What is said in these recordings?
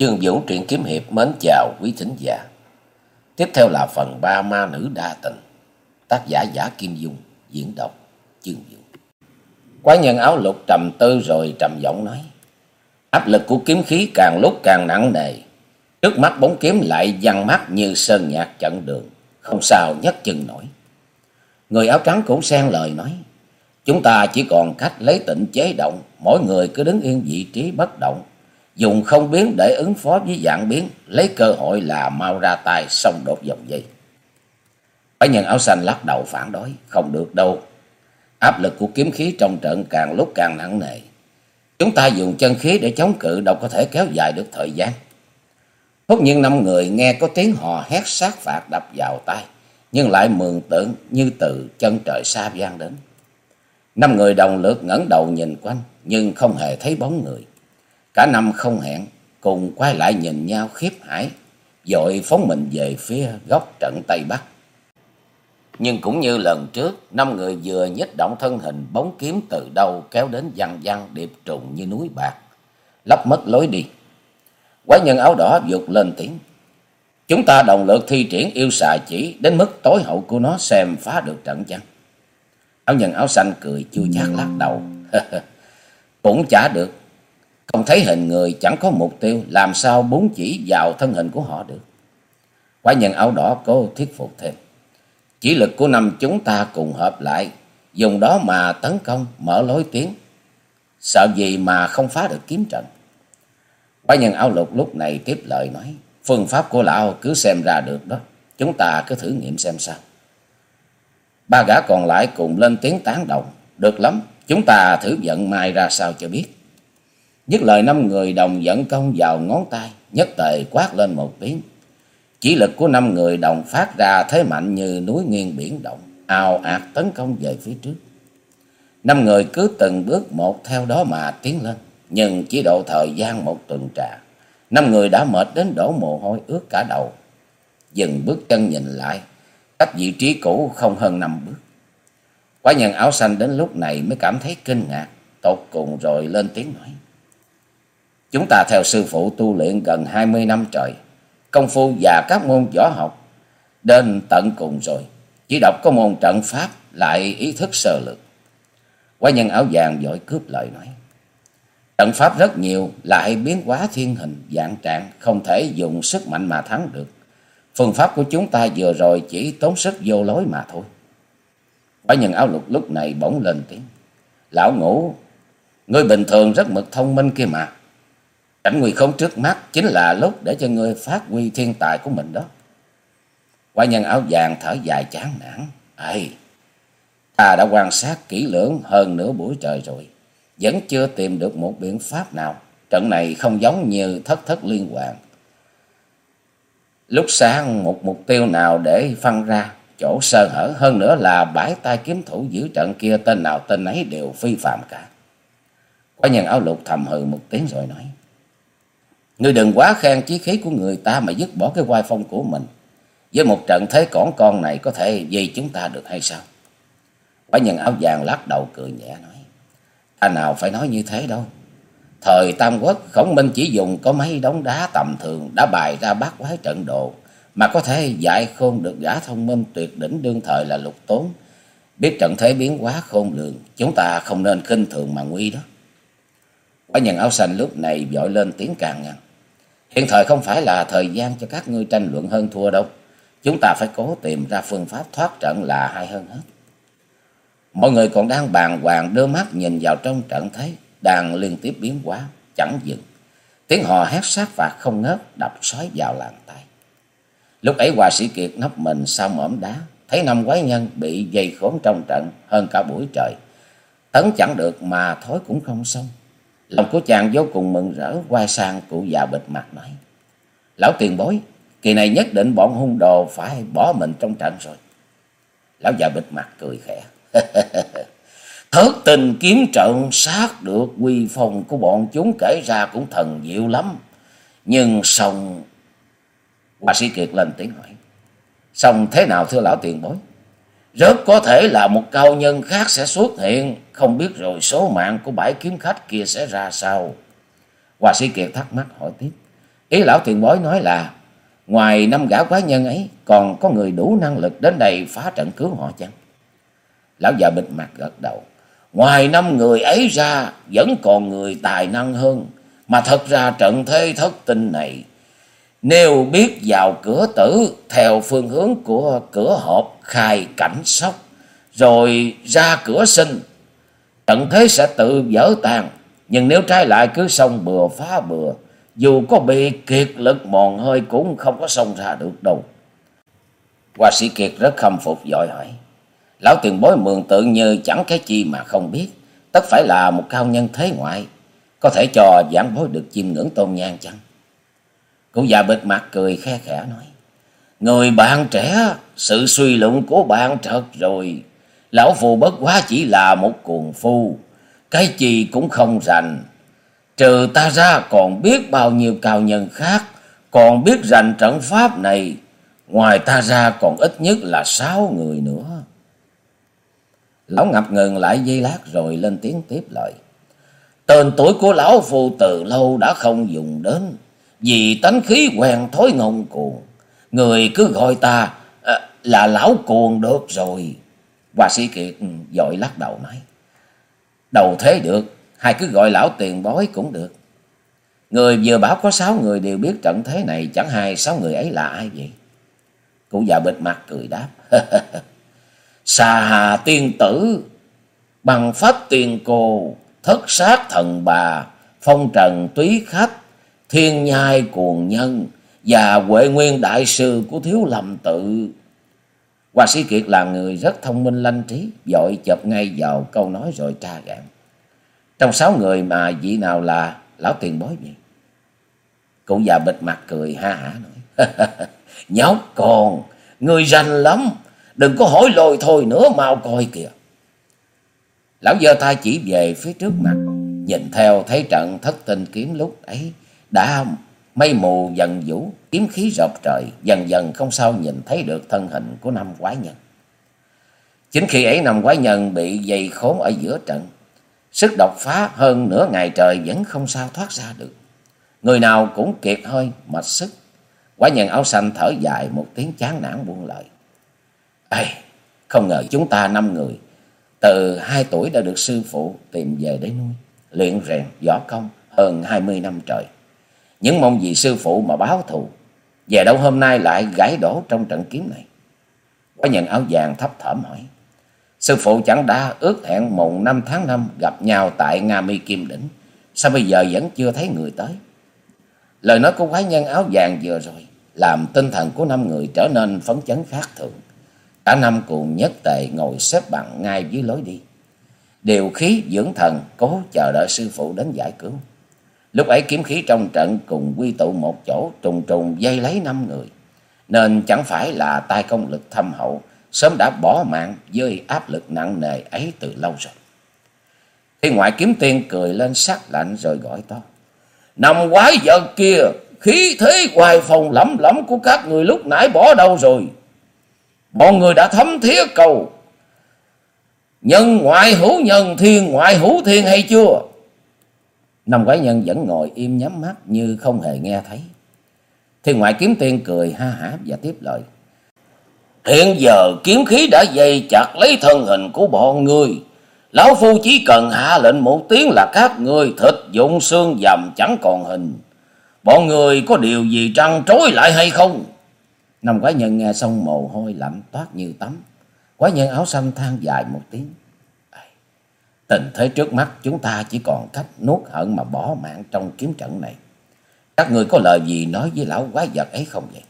Dương Vũ truyện kiếm hiệp mến chào quý thính giả. Tiếp theo là phần ba ma nữ đa tình. Tác giả giả Kim Dung, diễn đọc Dương Vũ. Quái nhân áo lục trầm tư rồi trầm giọng nói. Áp lực của kiếm khí càng lúc càng nặng nề. Trước mắt bóng kiếm lại văng mắt như sơn nhạc chặn đường. Không sao nhấc chân nổi. Người áo trắng cũng xen lời nói. Chúng ta chỉ còn cách lấy tịnh chế động. Mỗi người cứ đứng yên vị trí bất động dùng không biến để ứng phó với dạng biến, lấy cơ hội là mau ra tay xong đột dòng dây. Phải nhân áo xanh lắc đầu phản đối, không được đâu. Áp lực của kiếm khí trong trận càng lúc càng nặng nề. Chúng ta dùng chân khí để chống cự đâu có thể kéo dài được thời gian. Hốt nhiên năm người nghe có tiếng hò hét sát phạt đập vào tay, nhưng lại mường tượng như từ chân trời xa vang đến. Năm người đồng lượt ngẩng đầu nhìn quanh, nhưng không hề thấy bóng người. Cả năm không hẹn, cùng quay lại nhìn nhau khiếp hải, dội phóng mình về phía góc trận Tây Bắc. Nhưng cũng như lần trước, năm người vừa nhích động thân hình bóng kiếm từ đâu kéo đến văng văng điệp trùng như núi bạc, lấp mất lối đi. Quái nhân áo đỏ vụt lên tiếng. Chúng ta đồng lượt thi triển yêu xà chỉ đến mức tối hậu của nó xem phá được trận chăng? Áo nhân áo xanh cười chua chát lắc đầu. Cũng chả được, không thấy hình người chẳng có mục tiêu, làm sao bốn chỉ vào thân hình của họ được. Quái nhân áo đỏ cố thuyết phục thêm. Chỉ lực của năm chúng ta cùng hợp lại, dùng đó mà tấn công, mở lối tiến. Sợ gì mà không phá được kiếm trận. Quái nhân áo lục lúc này tiếp lời nói, phương pháp của lão cứ xem ra được đó, chúng ta cứ thử nghiệm xem sao. Ba gã còn lại cùng lên tiếng tán đồng, được lắm, chúng ta thử vận may ra sao cho biết. Dứt lời năm người đồng dẫn công vào ngón tay, nhất tề quát lên một tiếng. Chỉ lực của năm người đồng phát ra thế mạnh như núi nghiêng biển động, ào ạt tấn công về phía trước. Năm người cứ từng bước một theo đó mà tiến lên, nhưng chỉ độ thời gian một tuần trà. Năm người đã mệt đến đổ mồ hôi ướt cả đầu. Dừng bước chân nhìn lại, cách vị trí cũ không hơn năm bước. Quả nhân áo xanh đến lúc này mới cảm thấy kinh ngạc, tột cùng rồi lên tiếng nói. Chúng ta theo sư phụ tu luyện gần hai mươi năm trời, công phu và các môn võ học đến tận cùng rồi. Chỉ đọc có môn trận pháp lại ý thức sơ lược. Quái nhân áo vàng vội cướp lời nói. Trận pháp rất nhiều, lại biến hóa thiên hình, dạng trạng, không thể dùng sức mạnh mà thắng được. Phương pháp của chúng ta vừa rồi chỉ tốn sức vô lối mà thôi. Quái nhân áo lục lúc này bỗng lên tiếng. Lão ngủ, ngươi bình thường rất mực thông minh kia mà. Cảnh nguy không trước mắt chính là lúc để cho ngươi phát huy thiên tài của mình đó. Qua nhân áo vàng thở dài chán nản. Ây, ta đã quan sát kỹ lưỡng hơn nửa buổi trời rồi. Vẫn chưa tìm được một biện pháp nào. Trận này không giống như thất thất liên hoàn. Lúc sáng một mục tiêu nào để phân ra chỗ sơ hở hơn nữa là bãi tay kiếm thủ giữ trận kia tên nào tên ấy đều phi phạm cả. Quả nhân áo lục thầm hừ một tiếng rồi nói. Ngươi đừng quá khen chí khí của người ta mà dứt bỏ cái oai phong của mình. Với một trận thế cỏn con này có thể dây chúng ta được hay sao? Quả nhân áo vàng lắc đầu cười nhẹ nói. Ta nào phải nói như thế đâu. Thời Tam Quốc khổng minh chỉ dùng có mấy đống đá tầm thường đã bài ra bát quái trận độ. Mà có thể dạy khôn được gã thông minh tuyệt đỉnh đương thời là lục tốn. Biết trận thế biến hóa khôn lường. Chúng ta không nên khinh thường mà nguy đó. Quả nhân áo xanh lúc này vội lên tiếng càng ngăn. Hiện thời không phải là thời gian cho các ngươi tranh luận hơn thua đâu. Chúng ta phải cố tìm ra phương pháp thoát trận là hay hơn hết. Mọi người còn đang bàn hoàng đưa mắt nhìn vào trong trận thấy đang liên tiếp biến hóa, chẳng dừng. Tiếng hò hét sát phạt không ngớt đập xoáy vào làng tay. Lúc ấy hòa sĩ Kiệt nấp mình sau mỏm đá, thấy năm quái nhân bị dây khốn trong trận hơn cả buổi trời. Tấn chẳng được mà thối cũng không xong. Lòng của chàng vô cùng mừng rỡ quay sang cụ già bịt mặt nói. Lão tiền bối, kỳ này nhất định bọn hung đồ phải bỏ mình trong trận rồi. Lão già bịt mặt cười khẽ. Thất tình kiếm trận sát được quy phong của bọn chúng kể ra cũng thần diệu lắm. Nhưng xong... Bà sĩ Kiệt lên tiếng hỏi. Xong thế nào thưa lão tiền bối? Rất có thể là một cao nhân khác sẽ xuất hiện, không biết rồi số mạng của bãi kiếm khách kia sẽ ra sao. Hòa sĩ Kiệt thắc mắc hỏi tiếp. Ý lão tiền bối nói là ngoài năm gã quái nhân ấy còn có người đủ năng lực đến đây phá trận cứu họ chăng? Lão già bịt mặt gật đầu. Ngoài năm người ấy ra vẫn còn người tài năng hơn. Mà thật ra trận thế thất tinh này nếu biết vào cửa tử theo phương hướng của cửa hộp khai cảnh sóc, rồi ra cửa sinh trận thế sẽ tự vỡ tan nhưng nếu trái lại cứ xông bừa phá bừa, dù có bị kiệt lực mòn hơi cũng không có xông ra được đâu. Hoa sĩ kiệt rất khâm phục giỏi hỏi, lão tiền bối mường tượng như chẳng cái chi mà không biết, tất phải là một cao nhân thế ngoại, có thể cho giảng bối được chim ngưỡng tôn nhang chăng? Cụ già bịt mặt cười khe khẽ nói, người bạn trẻ, sự suy luận của bạn thật rồi. Lão phù bất quá chỉ là một cuồng phu, cái gì cũng không rành. Trừ ta ra còn biết bao nhiêu cao nhân khác còn biết rành trận pháp này. Ngoài ta ra còn ít nhất là sáu người nữa. Lão ngập ngừng lại giây lát rồi lên tiếng tiếp lời, tên tuổi của lão phu từ lâu đã không dùng đến vì tánh khí quen thói ngông cuồng người cứ gọi ta à, là lão cuồng được rồi Hoa sĩ Kiệt ừ, dội lắc đầu nói. Đầu thế được, hai cứ gọi lão tiền bói cũng được. Người vừa bảo có sáu người đều biết trận thế này, chẳng hay sáu người ấy là ai vậy? Cụ già bịt mặt cười đáp. Xà hà tiên tử, bằng pháp tiền cô, thất sát thần bà, phong trần túy khách, thiên nhai cuồng nhân và huệ nguyên đại sư của thiếu lầm tự Hoa sĩ Kiệt là người rất thông minh lanh trí, dội chập ngay vào câu nói rồi tra gạn. Trong sáu người mà vị nào là lão tiền bối vậy? Cụ già bịt mặt cười ha hả nói. Nhóc con, người rành lắm, đừng có hỏi lôi thôi nữa mau coi kìa. Lão giơ tay chỉ về phía trước mặt, nhìn theo thấy trận thất tinh kiếm lúc ấy đã Mây mù dần vũ, kiếm khí rợp trời, dần dần không sao nhìn thấy được thân hình của năm quái nhân. Chính khi ấy năm quái nhân bị dây khốn ở giữa trận, sức độc phá hơn nửa ngày trời vẫn không sao thoát ra được. Người nào cũng kiệt hơi, mệt sức. Quái nhân áo xanh thở dài một tiếng chán nản buông lời. Ê, không ngờ chúng ta năm người, từ hai tuổi đã được sư phụ tìm về để nuôi, luyện rèn, võ công hơn hai mươi năm trời. Những mong gì sư phụ mà báo thù. Về đâu hôm nay lại gãy đổ trong trận kiếm này. Có nhận áo vàng thấp thỏm hỏi. Sư phụ chẳng đã ước hẹn mùng năm tháng năm gặp nhau tại Nga Mi Kim Đỉnh. Sao bây giờ vẫn chưa thấy người tới? Lời nói của quái nhân áo vàng vừa rồi làm tinh thần của năm người trở nên phấn chấn khác thường. Cả năm cùng nhất tề ngồi xếp bằng ngay dưới lối đi. Điều khí dưỡng thần cố chờ đợi sư phụ đến giải cứu. Lúc ấy kiếm khí trong trận cùng quy tụ một chỗ trùng trùng dây lấy năm người. Nên chẳng phải là tay công lực thâm hậu, sớm đã bỏ mạng với áp lực nặng nề ấy từ lâu rồi. Thì ngoại kiếm tiên cười lên sắc lạnh rồi gọi to. Nằm quái vật kia, khí thế hoài phòng lắm lắm của các người lúc nãy bỏ đâu rồi. Bọn người đã thấm thía cầu. Nhân ngoại hữu nhân thiên ngoại hữu thiên hay chưa? Năm quái nhân vẫn ngồi im nhắm mắt như không hề nghe thấy. Thiên ngoại kiếm tiên cười ha hả và tiếp lời. Hiện giờ kiếm khí đã dây chặt lấy thân hình của bọn ngươi. Lão Phu chỉ cần hạ lệnh một tiếng là các ngươi thịt dụng xương dầm chẳng còn hình. Bọn người có điều gì trăng trối lại hay không? Năm quái nhân nghe xong mồ hôi lạnh toát như tắm. Quái nhân áo xanh than dài một tiếng. Tình thế trước mắt chúng ta chỉ còn cách nuốt hận mà bỏ mạng trong kiếm trận này. Các người có lời gì nói với lão quái vật ấy không vậy?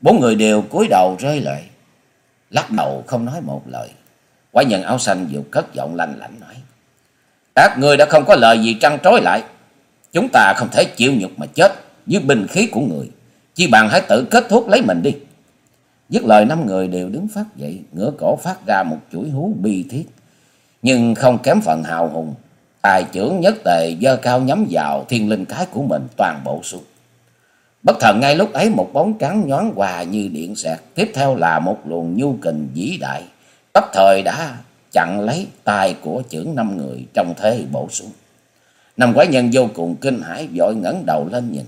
Bốn người đều cúi đầu rơi lệ. Lắc đầu không nói một lời. Quái nhân áo xanh vừa cất giọng lanh lảnh nói. Các người đã không có lời gì trăn trối lại. Chúng ta không thể chịu nhục mà chết dưới bình khí của người. Chi bằng hãy tự kết thúc lấy mình đi. Dứt lời năm người đều đứng phát dậy, ngửa cổ phát ra một chuỗi hú bi thiết nhưng không kém phần hào hùng. Tài trưởng nhất tề dơ cao nhắm vào thiên linh cái của mình toàn bộ xuống. Bất thần ngay lúc ấy một bóng trắng nhón qua như điện xẹt. Tiếp theo là một luồng nhu kình vĩ đại. tấp thời đã chặn lấy tay của trưởng năm người trong thế bổ xuống. Năm quái nhân vô cùng kinh hãi vội ngẩng đầu lên nhìn.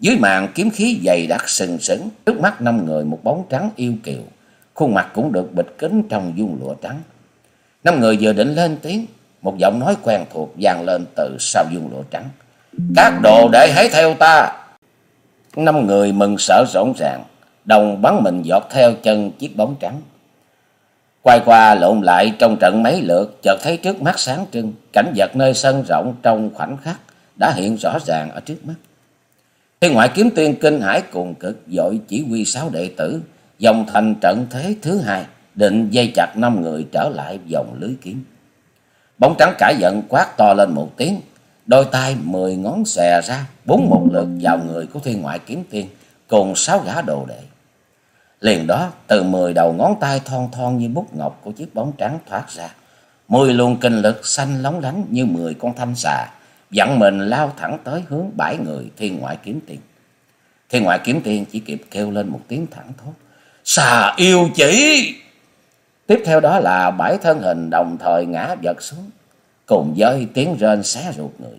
Dưới màn kiếm khí dày đặc sừng sững, trước mắt năm người một bóng trắng yêu kiều, khuôn mặt cũng được bịt kín trong dung lụa trắng. Năm người vừa định lên tiếng, một giọng nói quen thuộc vang lên từ sau dung lụa trắng. Các đồ đệ hãy theo ta. Năm người mừng sợ rộn ràng, đồng bắn mình giọt theo chân chiếc bóng trắng. Quay qua lộn lại trong trận mấy lượt, chợt thấy trước mắt sáng trưng, cảnh vật nơi sân rộng trong khoảnh khắc đã hiện rõ ràng ở trước mắt. Thiên ngoại kiếm tiên kinh hải cùng cực dội chỉ huy sáu đệ tử, dòng thành trận thế thứ hai, định dây chặt năm người trở lại vòng lưới kiếm. Bóng trắng cãi giận quát to lên một tiếng, đôi tay mười ngón xòe ra, bốn một lượt vào người của thiên ngoại kiếm tiên, cùng sáu gã đồ đệ. Liền đó, từ mười đầu ngón tay thon thon như bút ngọc của chiếc bóng trắng thoát ra. Mười luồng kinh lực xanh lóng lánh như mười con thanh xà, dặn mình lao thẳng tới hướng bãi người thiên ngoại kiếm tiên. Thiên ngoại kiếm tiên chỉ kịp kêu lên một tiếng thẳng thốt. Xà yêu chỉ! Tiếp theo đó là bảy thân hình đồng thời ngã vật xuống, cùng với tiếng rên xé ruột người.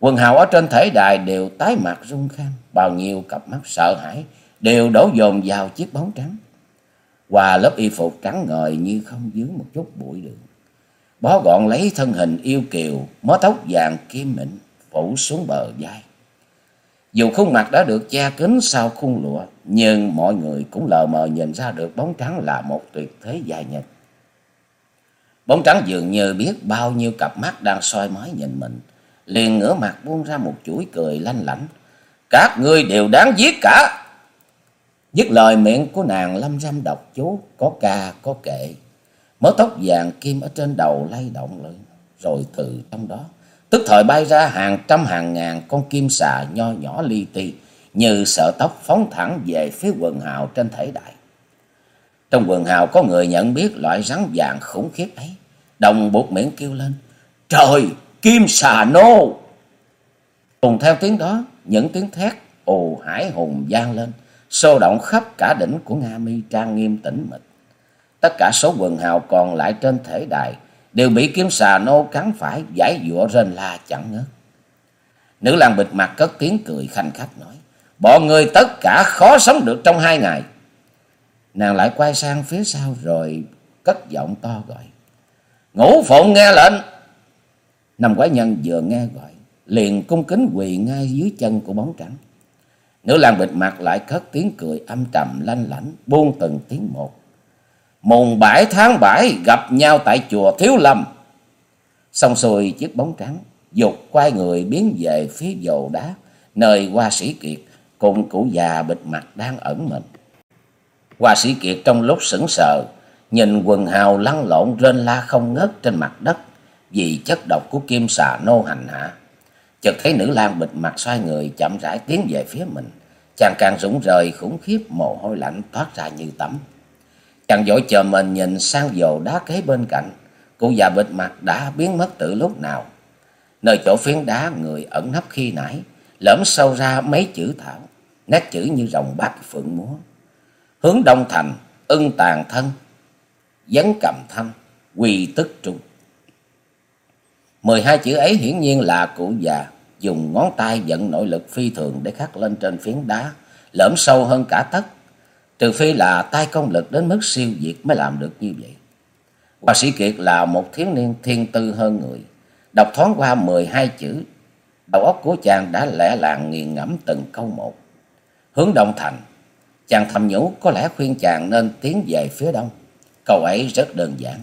Quần hào ở trên thể đài đều tái mặt rung kham, bao nhiêu cặp mắt sợ hãi đều đổ dồn vào chiếc bóng trắng. Qua lớp y phục trắng ngời như không dưới một chút bụi đường. Bó gọn lấy thân hình yêu kiều, mớ tóc vàng kim mịn phủ xuống bờ vai. Dù khuôn mặt đã được che kín sau khung lụa, nhưng mọi người cũng lờ mờ nhìn ra được bóng trắng là một tuyệt thế gia nhân. Bóng trắng dường như biết bao nhiêu cặp mắt đang soi mói nhìn mình, liền ngửa mặt buông ra một chuỗi cười lanh lảnh. Các ngươi đều đáng giết cả. Dứt lời miệng của nàng lâm râm độc chú, có ca có kệ. Mớ tóc vàng kim ở trên đầu lay động lên, rồi từ trong đó tức thời bay ra hàng trăm hàng ngàn con kim xà nho nhỏ li ti như sợ tóc phóng thẳng về phía quần hào trên thể đại. Trong quần hào có người nhận biết loại rắn vàng khủng khiếp ấy, đồng buộc miệng kêu lên, Trời, kim xà nô! Cùng theo tiếng đó, những tiếng thét ồ hải hùng vang lên, xô động khắp cả đỉnh của Nga Mi trang nghiêm tĩnh mịch. Tất cả số quần hào còn lại trên thể đài đều bị kiếm xà nô cắn phải giải dụa rên la chẳng ngớt. Nữ lang bịt mặt cất tiếng cười khanh khách nói, bọn người tất cả khó sống được trong hai ngày. Nàng lại quay sang phía sau rồi cất giọng to gọi, ngũ phụng nghe lệnh. Năm quái nhân vừa nghe gọi, liền cung kính quỳ ngay dưới chân của bóng trắng. Nữ lang bịt mặt lại cất tiếng cười âm trầm lanh lảnh, buông từng tiếng một mùng bảy tháng bảy gặp nhau tại chùa Thiếu Lâm. Xong xuôi chiếc bóng trắng, dục quay người biến về phía dầu đá, nơi hoa sĩ kiệt cùng cụ già bịt mặt đang ẩn mình. Hoa sĩ kiệt trong lúc sững sờ, nhìn quần hào lăn lộn rên la không ngớt trên mặt đất vì chất độc của kim xà nô hành hạ. Chợt thấy nữ lang bịt mặt xoay người chậm rãi tiến về phía mình, chàng càng rụng rời khủng khiếp mồ hôi lạnh thoát ra như tắm. Chàng vội chờ mình nhìn sang dồ đá kế bên cạnh. Cụ già bịt mặt đã biến mất từ lúc nào. Nơi chỗ phiến đá người ẩn nấp khi nãy. Lõm sâu ra mấy chữ thảo. Nét chữ như rồng bát phượng múa. Hướng đông thành, ưng tàn thân. Dấn cầm thanh, quỳ tức trung. Mười hai chữ ấy hiển nhiên là cụ già dùng ngón tay dẫn nội lực phi thường để khắc lên trên phiến đá, lõm sâu hơn cả tất Trừ phi là tay công lực đến mức siêu việt mới làm được như vậy. Hoa sĩ Kiệt là một thiếu niên thiên tư hơn người. Đọc thoáng qua mười hai chữ. Đầu óc của chàng đã lẽ làng nghiền ngẫm từng câu một. Hướng đông thành. Chàng thầm nhủ có lẽ khuyên chàng nên tiến về phía đông. Câu ấy rất đơn giản.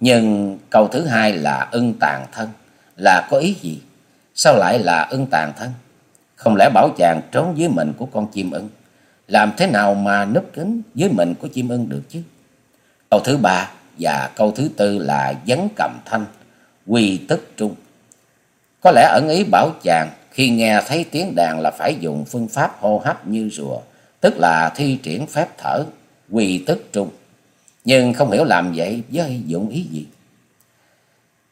Nhưng câu thứ hai là ưng tàn thân. Là có ý gì? Sao lại là ưng tàn thân? Không lẽ bảo chàng trốn dưới mình của con chim ưng? làm thế nào mà núp kín dưới mình của chim ưng được chứ? Câu thứ ba và câu thứ tư là vấn cầm thanh, quy tức trung. Có lẽ ẩn ý bảo chàng khi nghe thấy tiếng đàn là phải dùng phương pháp hô hấp như rùa, tức là thi triển phép thở, quy tức trung. Nhưng không hiểu làm vậy với dụng ý gì.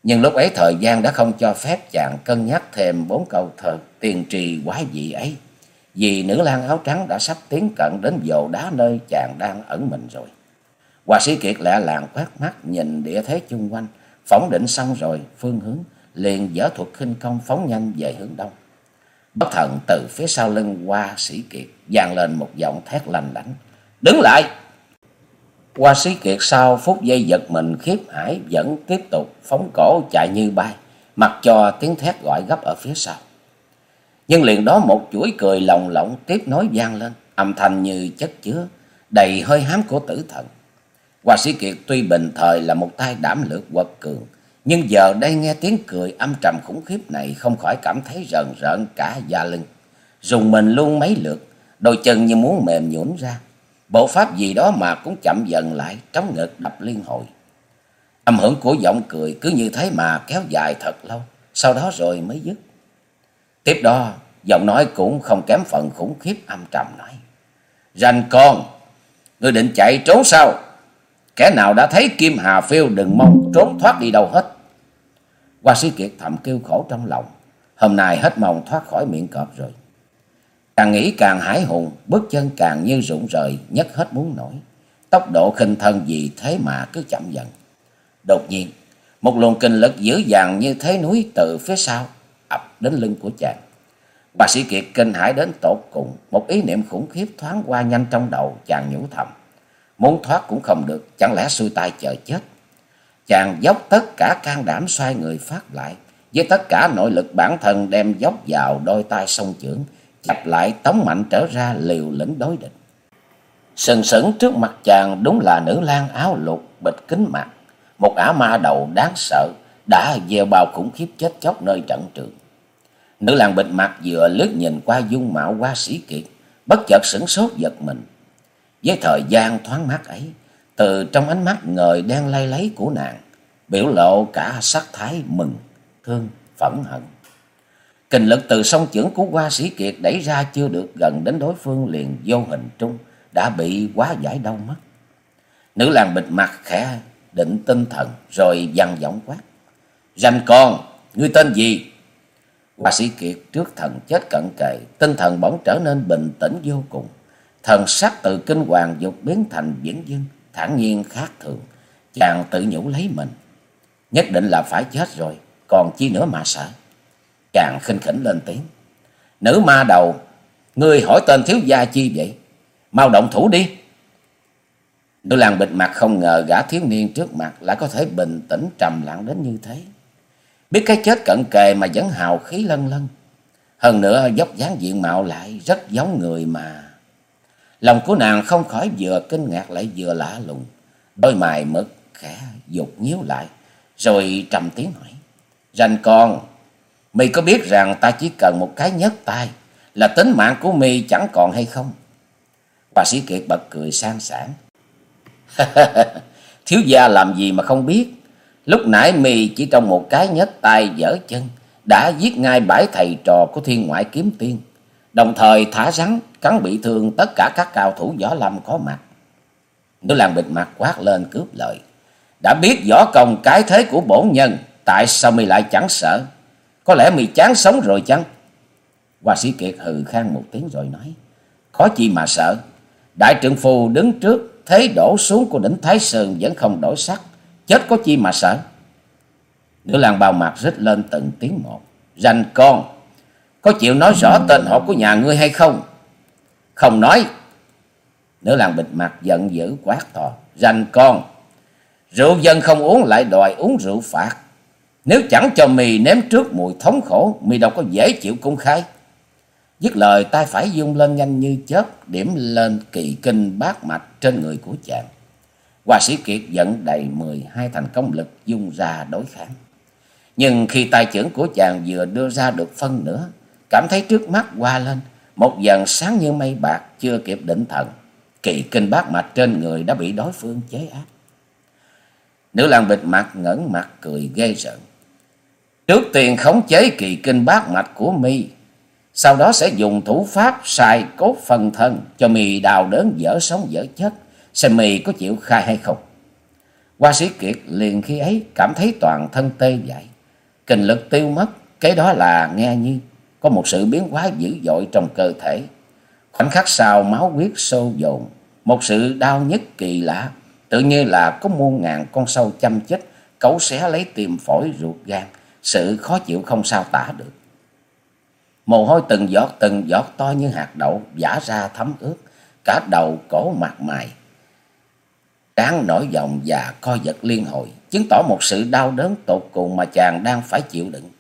Nhưng lúc ấy thời gian đã không cho phép chàng cân nhắc thêm bốn câu thơ tiền trì quái dị ấy vì nữ lang áo trắng đã sắp tiến cận đến vồ đá nơi chàng đang ẩn mình rồi. Hòa sĩ Kiệt lẹ làng quát mắt nhìn địa thế chung quanh, phóng định xong rồi phương hướng, liền dở thuật khinh công phóng nhanh về hướng đông bất thần từ phía sau lưng qua sĩ kiệt, vang lên một giọng thét lành lảnh. Đứng lại! Qua sĩ kiệt sau phút giây giật mình, khiếp hải vẫn tiếp tục phóng cổ chạy như bay, mặc cho tiếng thét gọi gấp ở phía sau. Nhưng liền đó một chuỗi cười lồng lộng tiếp nối vang lên, âm thanh như chất chứa, đầy hơi hám của tử thần. Hoa sĩ kiệt tuy bình thời là một tay đảm lược quật cường nhưng giờ đây nghe tiếng cười âm trầm khủng khiếp này không khỏi cảm thấy rờn rợn cả da lưng. Dùng mình luôn mấy lượt, đôi chân như muốn mềm nhũn ra. Bộ pháp gì đó mà cũng chậm dần lại, trống ngực đập liên hồi. Âm hưởng của giọng cười cứ như thế mà kéo dài thật lâu, sau đó rồi mới dứt. Tiếp đó, giọng nói cũng không kém phần khủng khiếp âm trầm nói. Rành con ngươi định chạy trốn sao? Kẻ nào đã thấy kim hà phiêu đừng mong trốn thoát đi đâu hết hoa sĩ kiệt thầm kêu khổ trong lòng. Hôm nay hết mong thoát khỏi miệng cọp rồi. Càng nghĩ càng hãi hùng, bước chân càng như rụng rời, nhất hết muốn nổi. Tốc độ khinh thân vì thế mà cứ chậm dần. Đột nhiên, một luồng kinh lực dữ dằn như thế núi từ phía sau ập đến lưng của chàng. Bà sĩ kiệt kinh hãi đến tột cùng, một ý niệm khủng khiếp thoáng qua nhanh trong đầu chàng nhủ thầm. Muốn thoát cũng không được, chẳng lẽ xuôi tay chờ chết? Chàng dốc tất cả can đảm xoay người phát lại. Với tất cả nội lực bản thân đem dốc vào đôi tay song chưởng chập lại tống mạnh trở ra liều lĩnh đối địch. Sừng sững trước mặt chàng đúng là nữ lang áo lục, bịch kính mặt. Một ả ma đầu đáng sợ, đã gieo bao khủng khiếp chết chóc nơi trận trường. Nữ lang bịt mặt vừa lướt nhìn qua dung mạo qua sĩ kiệt, bất chợt sửng sốt giật mình. Với thời gian thoáng mát ấy từ trong ánh mắt ngời đen lay lấy của nàng, biểu lộ cả sắc thái mừng, thương, phẫn hận. Kình lực từ sông chưởng của hoa sĩ kiệt đẩy ra chưa được gần đến đối phương liền vô hình trung đã bị quá giải đau mất. Nữ làng bịt mặt khẽ, định tinh thần, rồi dằn giọng quát. Ranh con, ngươi tên gì? Hoa sĩ kiệt trước thần chết cận kề, tinh thần bỗng trở nên bình tĩnh vô cùng. Thần sắc từ kinh hoàng dục biến thành viễn dưng thản nhiên khác thường. Chàng tự nhủ lấy mình. Nhất định là phải chết rồi, còn chi nữa mà sợ. Chàng khinh khỉnh lên tiếng. Nữ ma đầu, ngươi hỏi tên thiếu gia chi vậy? Mau động thủ đi. Nữ làng bịt mặt không ngờ gã thiếu niên trước mặt lại có thể bình tĩnh trầm lặng đến như thế. Biết cái chết cận kề mà vẫn hào khí lân lân. Hơn nữa dốc dáng diện mạo lại rất giống người mà lòng của nàng không khỏi vừa kinh ngạc lại vừa lạ lùng. Đôi mày mực khẽ dục nhíu lại, rồi trầm tiếng hỏi ranh con mi có biết rằng ta chỉ cần một cái nhấc tay là tính mạng của mi chẳng còn hay không? Bà sĩ kiệt bật cười sang sảng. Thiếu gia làm gì mà không biết? Lúc nãy mi chỉ trong một cái nhấc tay dở chân đã giết ngay bãi thầy trò của thiên ngoại kiếm tiên đồng thời thả rắn cắn bị thương tất cả các cao thủ võ lâm có mặt. Nữ lang bịt mặt quát lên cướp lời. Đã biết võ công cái thế của bổn nhân, tại sao mi lại chẳng sợ? Có lẽ mi chán sống rồi chăng? Hoa sĩ kiệt hừ khan một tiếng rồi nói có chi mà sợ. Đại trượng phu đứng trước, thế đổ xuống của đỉnh thái sơn vẫn không đổi sắc. Chết có chi mà sợ? Nữ lang bào mặt rít lên từng tiếng một. Rành con có chịu nói rõ tên họ của nhà ngươi hay không? Không nói. Nữ làng bịt mặt, giận dữ, quát to. Ranh con, rượu dân không uống lại đòi uống rượu phạt. Nếu chẳng cho mì ném trước mùi thống khổ, mì đâu có dễ chịu công khai. Dứt lời, tay phải dung lên nhanh như chớp, điểm lên kỳ kinh bát mạch trên người của chàng. Hoa sĩ kiệt dẫn đầy mười hai thành công lực dung ra đối kháng. Nhưng khi tay trưởng của chàng vừa đưa ra được phân nữa cảm thấy trước mắt qua lên. Một dần sáng như mây bạc chưa kịp định thần. Kỳ kinh bát mạch trên người đã bị đối phương chế áp nữ lang bịt mặt ngẩn mặt cười ghê rợn. Trước tiên khống chế kỳ kinh bát mạch của mi, sau đó sẽ dùng thủ pháp xài cốt phần thân cho mì đào đớn dở sống dở chết, xem mì có chịu khai hay không. Hoa sĩ kiệt liền khi ấy cảm thấy toàn thân tê dại. Kinh lực tiêu mất, cái đó là nghe như có một sự biến hóa dữ dội trong cơ thể khoảnh khắc sau máu huyết sâu dồn một sự đau nhức kỳ lạ tự như là có muôn ngàn con sâu chăm chích cấu xé lấy tim phổi ruột gan sự khó chịu không sao tả được Mồ hôi từng giọt từng giọt to như hạt đậu giả ra thấm ướt, cả đầu cổ mặt mày. Trán nổi vòng và co giật liên hồi, chứng tỏ một sự đau đớn tột cùng mà chàng đang phải chịu đựng.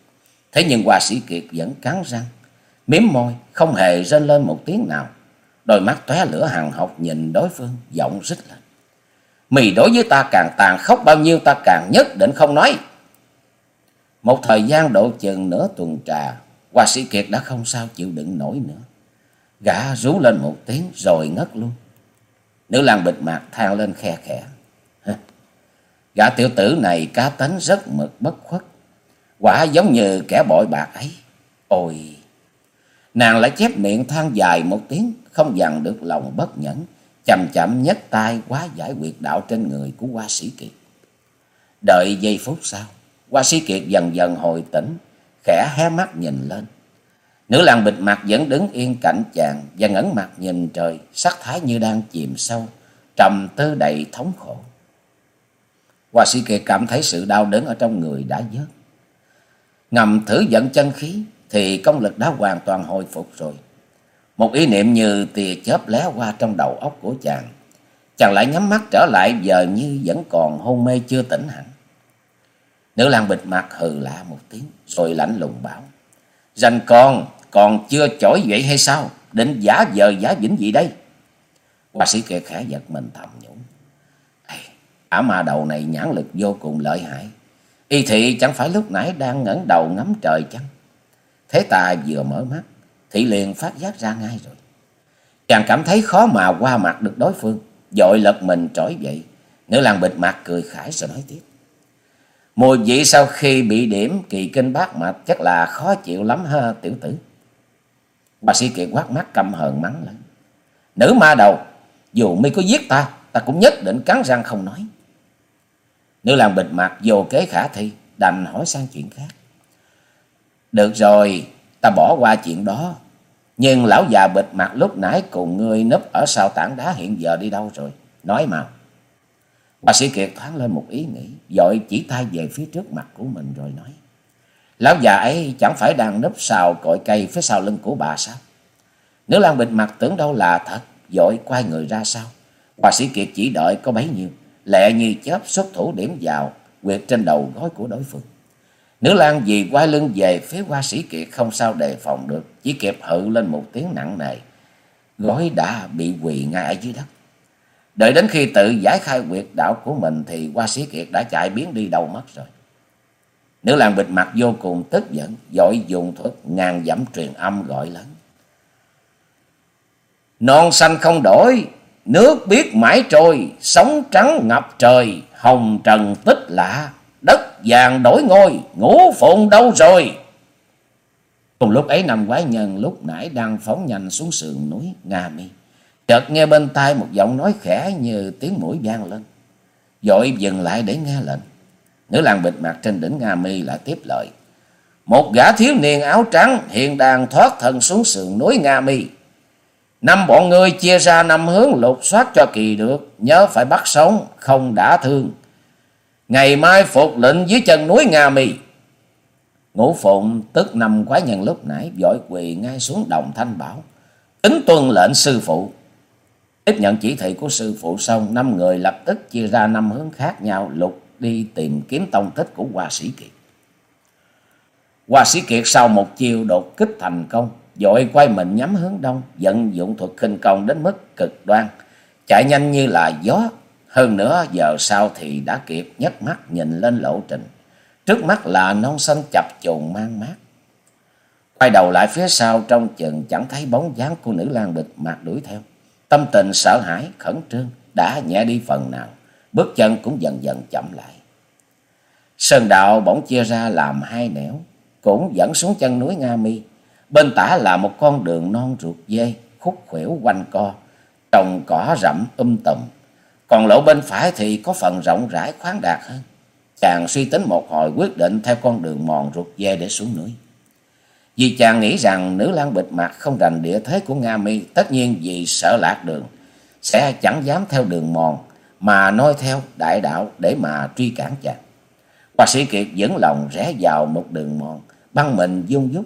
Thế nhưng Hoa Sĩ Kiệt vẫn cắn răng, miếm môi, không hề rên lên một tiếng nào. Đôi mắt tóe lửa hằng học nhìn đối phương, giọng rít lên. Mì đối với ta càng tàn khốc bao nhiêu ta càng nhất định không nói. Một thời gian độ chừng nửa tuần trà, Hoa sĩ Kiệt đã không sao chịu đựng nổi nữa. Gã rú lên một tiếng rồi ngất luôn. Nữ lang bịt mặt than lên khe khẽ. Gã tiểu tử này cá tánh rất mực bất khuất. Quả giống như kẻ bội bạc ấy. Ôi! Nàng lại chép miệng than dài một tiếng, không dằn được lòng bất nhẫn, chậm chậm nhấc tay quá giải quyệt đạo trên người của Hoa Sĩ Kiệt. Đợi giây phút sau, Hoa Sĩ Kiệt dần dần hồi tỉnh, khẽ hé mắt nhìn lên. Nữ làng bịt mặt vẫn đứng yên cạnh chàng và ngẩng mặt nhìn trời, sắc thái như đang chìm sâu, trầm tư đầy thống khổ. Hoa sĩ kiệt cảm thấy sự đau đớn ở trong người đã dớt. Ngầm thử dẫn chân khí thì công lực đã hoàn toàn hồi phục rồi. Một ý niệm như tia chớp lé qua trong đầu óc của chàng. Chàng lại nhắm mắt trở lại giờ như vẫn còn hôn mê chưa tỉnh hẳn. Nữ lang bịt mặt hừ lạ một tiếng rồi lạnh lùng bảo. Rành con, còn chưa chổi vậy hay sao? Định giả giờ giả vĩnh gì đây? hòa sĩ kia khẽ giật mình thầm nhủ. Ả ma đầu này nhãn lực vô cùng lợi hại. Y thị chẳng phải lúc nãy đang ngẩng đầu ngắm trời chăng? Thế tài vừa mở mắt, thị liền phát giác ra ngay rồi. Chàng cảm thấy khó mà qua mặt được đối phương, dội lật mình trỗi dậy. Nữ làng bịt mặt cười khải rồi nói tiếp. Mùi vị sau khi bị điểm kỳ kinh bát mạch chắc là khó chịu lắm ha tiểu tử. Bà sĩ kiệt quát mắt căm hờn mắng lên. Nữ ma đầu, dù mi có giết ta, ta cũng nhất định cắn răng không nói. Nữ lang bịt mặt vô kế khả thi, đành hỏi sang chuyện khác. Được rồi, ta bỏ qua chuyện đó. Nhưng lão già bịt mặt lúc nãy cùng ngươi núp ở sau tảng đá hiện giờ đi đâu rồi? Nói mà. Bà sĩ Kiệt thoáng lên một ý nghĩ, dội chỉ tay về phía trước mặt của mình rồi nói. Lão già ấy chẳng phải đang núp sau cội cây phía sau lưng của bà sao? Nữ lang bịt mặt tưởng đâu là thật, dội quay người ra sau. Bà sĩ Kiệt chỉ đợi có bấy nhiêu, lẹ như chớp xuất thủ điểm vào, quyệt trên đầu gối của đối phương. Nữ lang vì quay lưng về phía hoa sĩ Kiệt không sao đề phòng được, chỉ kịp hự lên một tiếng nặng nề. Gối đã bị quỳ ngay ở dưới đất. Đợi đến khi tự giải khai quyệt đạo của mình thì Hoa Sĩ Kiệt đã chạy biến đi đâu mất rồi. Nữ lang bịt mặt vô cùng tức giận, dội dùng thuật ngàn dẫm truyền âm gọi lớn. Non xanh không đổi, nước biết mãi trôi, sóng trắng ngập trời, hồng trần tích lạ, đất vàng đổi ngôi, ngũ phụng đâu rồi? Cùng lúc ấy năm quái nhân lúc nãy đang phóng nhanh xuống sườn núi Nga Mi. Chợt nghe bên tai một giọng nói khẽ như tiếng mũi vang lên. Dội dừng lại để nghe lệnh. Nữ làng bịt mặt trên đỉnh Nga Mi lại tiếp lời. Một gã thiếu niên áo trắng hiện đang thoát thân xuống sườn núi Nga Mi. Năm bọn ngươi chia ra năm hướng lục soát cho kỳ được. Nhớ phải bắt sống, không đã thương. Ngày mai phục lệnh dưới chân núi Nga Mi. Ngũ Phụng tức năm quái nhân lúc nãy dội quỳ ngay xuống đồng thanh bảo. Tính tuân lệnh sư phụ. Tiếp nhận chỉ thị của sư phụ xong, năm người lập tức chia ra năm hướng khác nhau lục đi tìm kiếm tông tích của Hoa Sĩ Kiệt. Hoa Sĩ Kiệt sau một chiều đột kích thành công, dội quay mình nhắm hướng đông, vận dụng thuật khinh công đến mức cực đoan, chạy nhanh như là gió. Hơn nữa giờ sau thì đã kịp nhấc mắt nhìn lên lộ trình. Trước mắt là non xanh chập trùng mang mát. Quay đầu lại phía sau trong chừng chẳng thấy bóng dáng của nữ lang bịch mặt đuổi theo. Tâm tình sợ hãi, khẩn trương đã nhẹ đi phần nào, bước chân cũng dần dần chậm lại. Sơn đạo bỗng chia ra làm hai nẻo, cũng dẫn xuống chân núi Nga Mi. Bên tả là một con đường non ruột dê, khúc khuỷu quanh co, trồng cỏ rậm um tùm. Còn lỗ bên phải thì có phần rộng rãi khoáng đạt hơn. Chàng suy tính một hồi quyết định theo con đường mòn ruột dê để xuống núi. Vì chàng nghĩ rằng nữ lang bịt mặt không rành địa thế của Nga Mi, tất nhiên vì sợ lạc đường, sẽ chẳng dám theo đường mòn, mà noi theo đại đạo để mà truy cản chàng. Hoa sĩ Kiệt dẫn lòng rẽ vào một đường mòn, băng mình dung dút.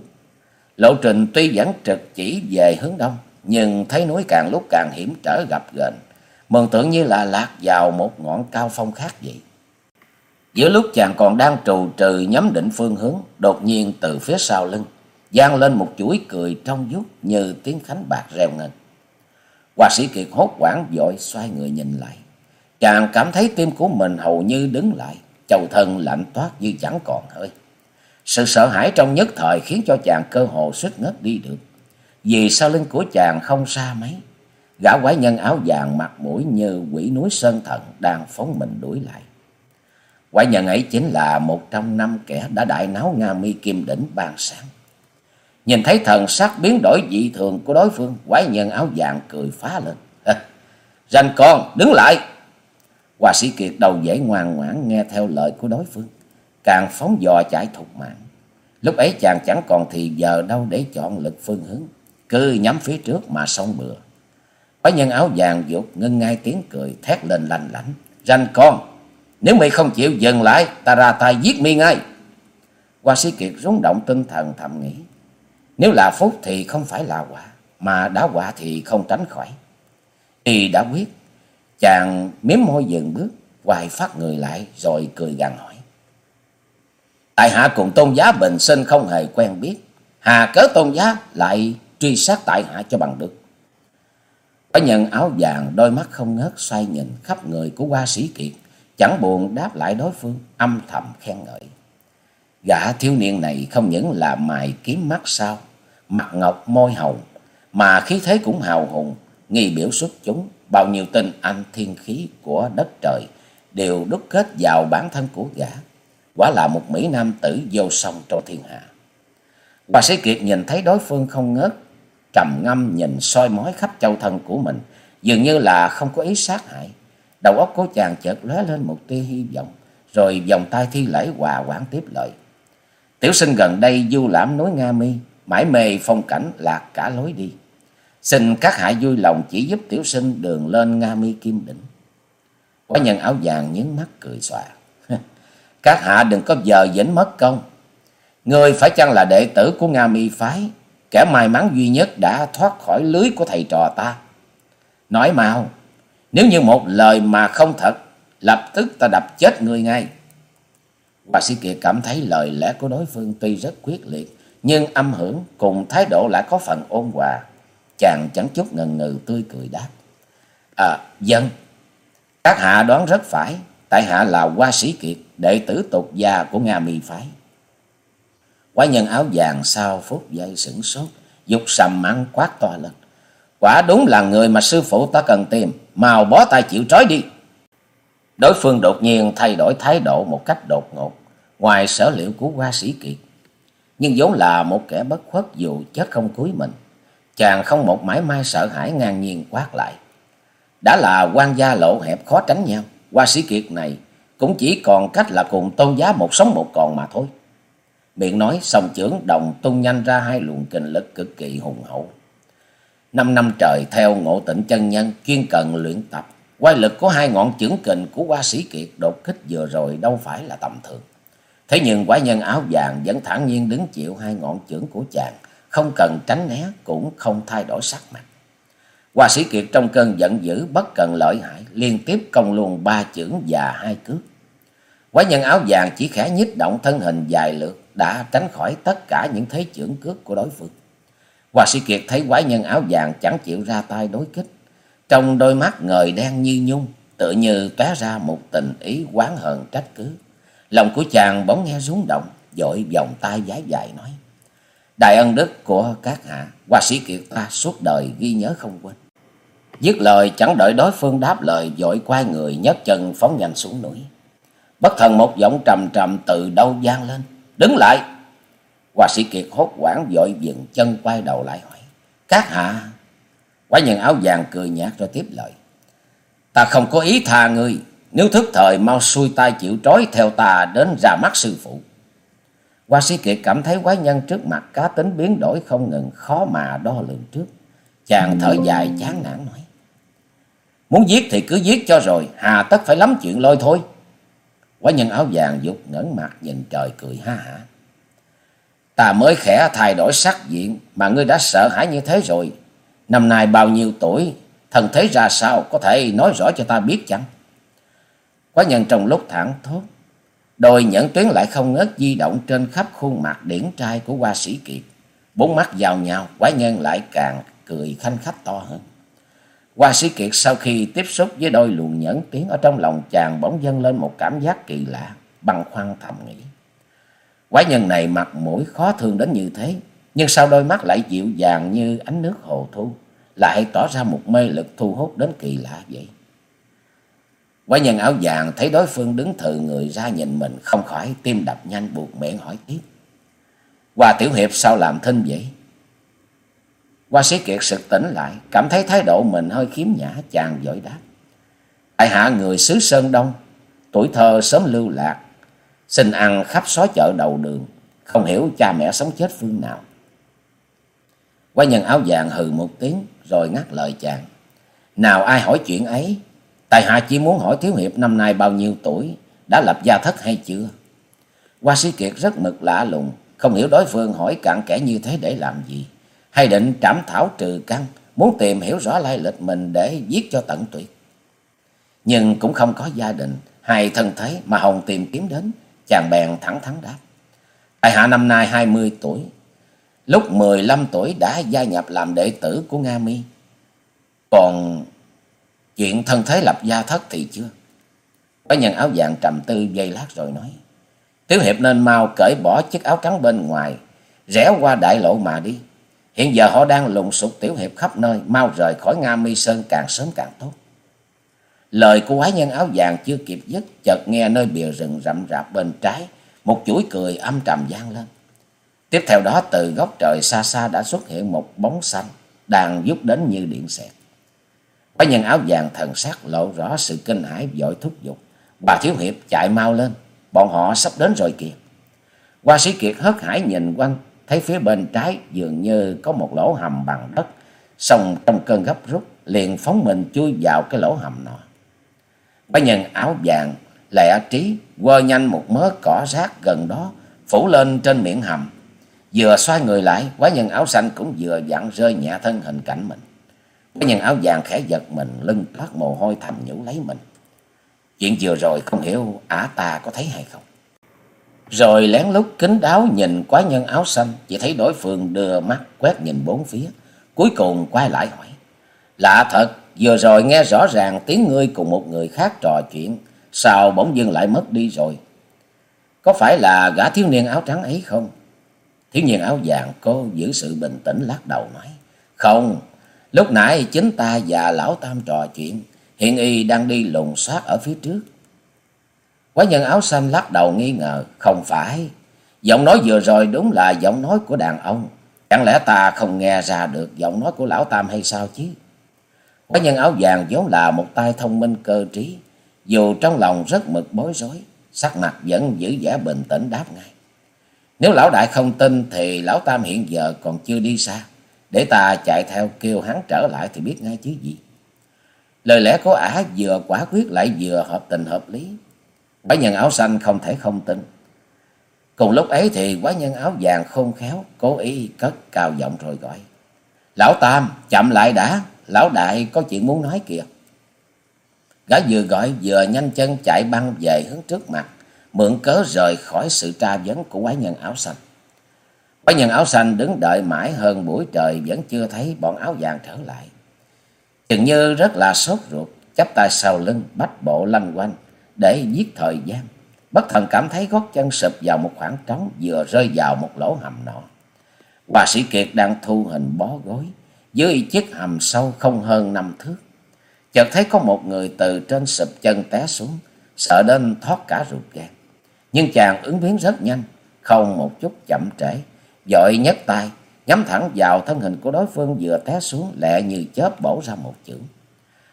Lộ trình tuy vẫn trực chỉ về hướng đông, nhưng thấy núi càng lúc càng hiểm trở gặp ghềnh, mường tưởng như là lạc vào một ngọn cao phong khác vậy. Giữa lúc chàng còn đang trù trừ nhắm định phương hướng, đột nhiên từ phía sau lưng, gian lên một chuỗi cười trong vút như tiếng khánh bạc reo ngân. Hoa sĩ Kiệt hốt quảng vội xoay người nhìn lại. Chàng cảm thấy tim của mình hầu như đứng lại, chầu thân lạnh toát như chẳng còn hơi. Sự sợ hãi trong nhất thời khiến cho chàng cơ hồ suýt ngất đi được. Vì sau lưng của chàng không xa mấy, gã quái nhân áo vàng mặt mũi như quỷ núi sơn thần đang phóng mình đuổi lại. Quái nhân ấy chính là một trong năm kẻ đã đại náo Nga mi kim đỉnh ban sáng. Nhìn thấy thần sắc biến đổi dị thường của đối phương, quái nhân áo vàng cười phá lên. Ranh con, đứng lại! Hòa sĩ Kiệt đầu dễ ngoan ngoãn nghe theo lời của đối phương, càng phóng dò chạy thục mạng. Lúc ấy chàng chẳng còn thì giờ đâu để chọn lực phương hướng, cứ nhắm phía trước mà xông bừa. Quái nhân áo vàng dục ngưng ngay tiếng cười thét lên lành lảnh. Ranh con, nếu mày không chịu dừng lại, ta ra tay giết mi ngay. Hoa sĩ Kiệt rung động tinh thần thầm nghĩ. Nếu là phúc thì không phải là quả, mà đã quả thì không tránh khỏi. Y đã quyết, chàng miếm môi dừng bước, hoài phát người lại rồi cười gằn hỏi. Tại hạ cùng tôn giá bình sinh không hề quen biết, hà cớ tôn giá lại truy sát tại hạ cho bằng được. Có nhân áo vàng đôi mắt không ngớt xoay nhìn khắp người của hoa sĩ kiệt, chẳng buồn đáp lại đối phương, âm thầm khen ngợi. Gã thiếu niên này không những là mài kiếm mắt sao, mặt ngọc môi hồng, mà khí thế cũng hào hùng, nghi biểu xuất chúng, bao nhiêu tinh anh thiên khí của đất trời đều đúc kết vào bản thân của gã. Quả là một Mỹ Nam tử vô song trong thiên hạ. Hòa sĩ Kiệt nhìn thấy đối phương không ngớt, trầm ngâm nhìn soi mói khắp châu thân của mình, dường như là không có ý sát hại. Đầu óc của chàng chợt lóe lên một tia hy vọng, rồi vòng tay thi lễ hòa quản tiếp lời. Tiểu sinh gần đây du lãm núi Nga Mi, mãi mê phong cảnh lạc cả lối đi. Xin các hạ vui lòng chỉ giúp tiểu sinh đường lên Nga Mi Kim Đỉnh. Quả nhân áo vàng nhướng mắt cười xòa các hạ đừng có giờ dĩnh mất công. ngươi phải chăng là đệ tử của Nga Mi Phái, kẻ may mắn duy nhất đã thoát khỏi lưới của thầy trò ta. Nói mau, nếu như một lời mà không thật, lập tức ta đập chết người ngay. Hòa sĩ Kiệt cảm thấy lời lẽ của đối phương tuy rất quyết liệt, nhưng âm hưởng cùng thái độ lại có phần ôn hòa. Chàng chẳng chút ngần ngừ tươi cười đáp. À, dân, các hạ đoán rất phải, tại hạ là Hoa sĩ Kiệt, đệ tử tục gia của Nga Mi Phái. Quái nhân áo vàng sau phút giây sửng sốt, dục sầm mắng quát to lên. Quả đúng là người mà sư phụ ta cần tìm, mau bó tay chịu trói đi. Đối phương đột nhiên thay đổi thái độ một cách đột ngột, ngoài sở liệu của hoa sĩ kiệt. Nhưng vốn là một kẻ bất khuất dù chết không cúi mình. Chàng không một mãi mai sợ hãi ngang nhiên quát lại. Đã là quan gia lộ hẹp khó tránh nhau, hoa sĩ kiệt này cũng chỉ còn cách là cùng tôn giá một sống một còn mà thôi. Miệng nói song chưởng đồng tung nhanh ra hai luồng kinh lực cực kỳ hùng hậu. Năm năm trời theo ngộ tịnh chân nhân chuyên cần luyện tập Quay lực của hai ngọn chưởng kình của hoa sĩ kiệt đột kích vừa rồi đâu phải là tầm thường. Thế nhưng quái nhân áo vàng vẫn thản nhiên đứng chịu hai ngọn chưởng của chàng, không cần tránh né cũng không thay đổi sắc mặt. Hoa sĩ kiệt trong cơn giận dữ bất cần lợi hại, liên tiếp công luôn ba chưởng và hai cước. Quái nhân áo vàng chỉ khẽ nhích động thân hình dài lượt đã tránh khỏi tất cả những thế chưởng cước của đối phương. Hoa sĩ kiệt thấy quái nhân áo vàng chẳng chịu ra tay đối kích, trong đôi mắt ngời đen như nhung, tự như tóe ra một tình ý quán hờn trách cứ. Lòng của chàng bỗng nghe rúng động, dội vòng tay giái dài nói. Đại ân đức của các hạ, hoa sĩ kiệt ta suốt đời ghi nhớ không quên. Dứt lời chẳng đợi đối phương đáp lời, dội quay người nhấc chân phóng nhanh xuống núi. Bất thần một giọng trầm trầm từ đâu vang lên. Đứng lại! Hoa sĩ kiệt hốt quảng dội dừng chân quay đầu lại hỏi. Các hạ Quái nhân áo vàng cười nhạt rồi tiếp lời. Ta không có ý tha ngươi. Nếu thức thời mau xuôi tay chịu trói theo ta đến ra mắt sư phụ. Hoa sĩ kiệt cảm thấy quái nhân trước mặt cá tính biến đổi không ngừng khó mà đo lường trước. Chàng thở dài chán nản nói. Muốn giết thì cứ giết cho rồi, hà tất phải lắm chuyện lôi thôi. Quái nhân áo vàng dục ngẩng mặt nhìn trời cười ha hả. Ta mới khẽ thay đổi sắc diện mà ngươi đã sợ hãi như thế rồi. Năm nay bao nhiêu tuổi, thần thế ra sao có thể nói rõ cho ta biết chăng? Quá nhân trong lúc thẳng thốt, đôi nhẫn tuyến lại không ngớt di động trên khắp khuôn mặt điển trai của hoa sĩ kiệt. Bốn mắt vào nhau, quá nhân lại càng cười khanh khách to hơn. Hoa sĩ kiệt sau khi tiếp xúc với đôi luồng nhẫn tiếng ở trong lòng chàng bỗng dâng lên một cảm giác kỳ lạ, băn khoăn thầm nghĩ. Quái nhân này mặt mũi khó thương đến như thế, nhưng sau đôi mắt lại dịu dàng như ánh nước hồ thu, lại tỏ ra một mê lực thu hút đến kỳ lạ vậy. Quái nhân áo vàng thấy đối phương đứng thừ người ra nhìn mình không khỏi tim đập nhanh buộc miệng hỏi tiếp. Hoa Tiểu Hiệp sao làm thinh vậy? Hoa sĩ kiệt sực tỉnh lại, cảm thấy thái độ mình hơi khiếm nhã chàng giỏi đáp. Tại hạ người xứ Sơn Đông, tuổi thơ sớm lưu lạc, xin ăn khắp xó chợ đầu đường, không hiểu cha mẹ sống chết phương nào. Quái nhân áo vàng hừ một tiếng rồi ngắt lời chàng. Nào ai hỏi chuyện ấy, tài hạ chỉ muốn hỏi Thiếu Hiệp năm nay bao nhiêu tuổi, đã lập gia thất hay chưa? Hoa sĩ Kiệt rất mực lạ lùng, không hiểu đối phương hỏi cặn kẽ như thế để làm gì. Hay định trảm thảo trừ căn, muốn tìm hiểu rõ lai lịch mình để giết cho tận tuyệt. Nhưng cũng không có gia đình, hai thân thế mà Hồng tìm kiếm đến, chàng bèn thẳng thắn đáp. Tại hạ năm nay hai mươi tuổi, lúc mười lăm tuổi đã gia nhập làm đệ tử của Nga Mi. Còn chuyện thân thế lập gia thất thì chưa? Có nhân áo vàng trầm tư giây lát rồi nói. Tiếu Hiệp nên mau cởi bỏ chiếc áo trắng bên ngoài, rẽ qua đại lộ mà đi. Hiện giờ họ đang lùng sục Tiểu Hiệp khắp nơi, mau rời khỏi Nga Mi Sơn càng sớm càng tốt. Lời của quái nhân áo vàng chưa kịp dứt, chợt nghe nơi bìa rừng rậm rạp bên trái, một chuỗi cười âm trầm vang lên. Tiếp theo đó từ góc trời xa xa đã xuất hiện một bóng xanh, đang giúp đến như điện xẹt. Quái nhân áo vàng thần sắc lộ rõ sự kinh hãi vội thúc giục. Bà Thiếu Hiệp chạy mau lên, bọn họ sắp đến rồi kìa. Hoa sĩ Kiệt hớt hải nhìn quanh, thấy phía bên trái dường như có một lỗ hầm bằng đất, xong trong cơn gấp rút liền phóng mình chui vào cái lỗ hầm nọ. Bá nhân áo vàng, lẹ trí, quơ nhanh một mớ cỏ rác gần đó, phủ lên trên miệng hầm. Vừa xoay người lại, quái nhân áo xanh cũng vừa dặn rơi nhẹ thân hình cảnh mình. Quái nhân áo vàng khẽ giật mình, lưng toát mồ hôi thầm nhủ lấy mình. Chuyện vừa rồi không hiểu ả ta có thấy hay không. Rồi lén lút kính đáo nhìn quái nhân áo xanh, chỉ thấy đối phương đưa mắt quét nhìn bốn phía. Cuối cùng quay lại hỏi. Lạ thật, Vừa rồi nghe rõ ràng tiếng ngươi cùng một người khác trò chuyện, sao bỗng dưng lại mất đi rồi? Có phải là gã thiếu niên áo trắng ấy không? Thiếu niên áo vàng cô giữ sự bình tĩnh lắc đầu nói. Không, lúc nãy chính ta và lão tam trò chuyện, hiện y đang đi lùng soát ở phía trước. Quái nhân áo xanh lắc đầu nghi ngờ, không phải. Giọng nói vừa rồi đúng là giọng nói của đàn ông. Chẳng lẽ ta không nghe ra được giọng nói của lão tam hay sao chứ? Quái nhân áo vàng vốn là một tay thông minh cơ trí, dù trong lòng rất mực bối rối, sắc mặt vẫn giữ vẻ bình tĩnh đáp ngay. Nếu lão đại không tin thì lão tam hiện giờ còn chưa đi xa, để ta chạy theo kêu hắn trở lại thì biết ngay chứ gì. Lời lẽ của ả vừa quả quyết lại vừa hợp tình hợp lý. Quái nhân áo xanh không thể không tin. Cùng lúc ấy thì quái nhân áo vàng khôn khéo, cố ý cất cao giọng rồi gọi. Lão Tam, chậm lại đã lão đại có chuyện muốn nói kìa. Gã vừa gọi vừa nhanh chân chạy băng về hướng trước mặt, mượn cớ rời khỏi sự tra vấn của quái nhân áo xanh. Quái nhân áo xanh đứng đợi mãi hơn buổi trời vẫn chưa thấy bọn áo vàng trở lại. Chừng như rất là sốt ruột, chắp tay sau lưng, bách bộ lanh quanh để giết thời gian. Bất thần cảm thấy gót chân sụp vào một khoảng trống vừa rơi vào một lỗ hầm nọ. Hòa sĩ Kiệt đang thu hình bó gối, dưới chiếc hầm sâu không hơn năm thước. Chợt thấy có một người từ trên sụp chân té xuống, sợ đến thoát cả ruột gan. Nhưng chàng ứng biến rất nhanh, không một chút chậm trễ, dội nhấc tay, nhắm thẳng vào thân hình của đối phương vừa té xuống, lẹ như chớp bổ ra một chữ.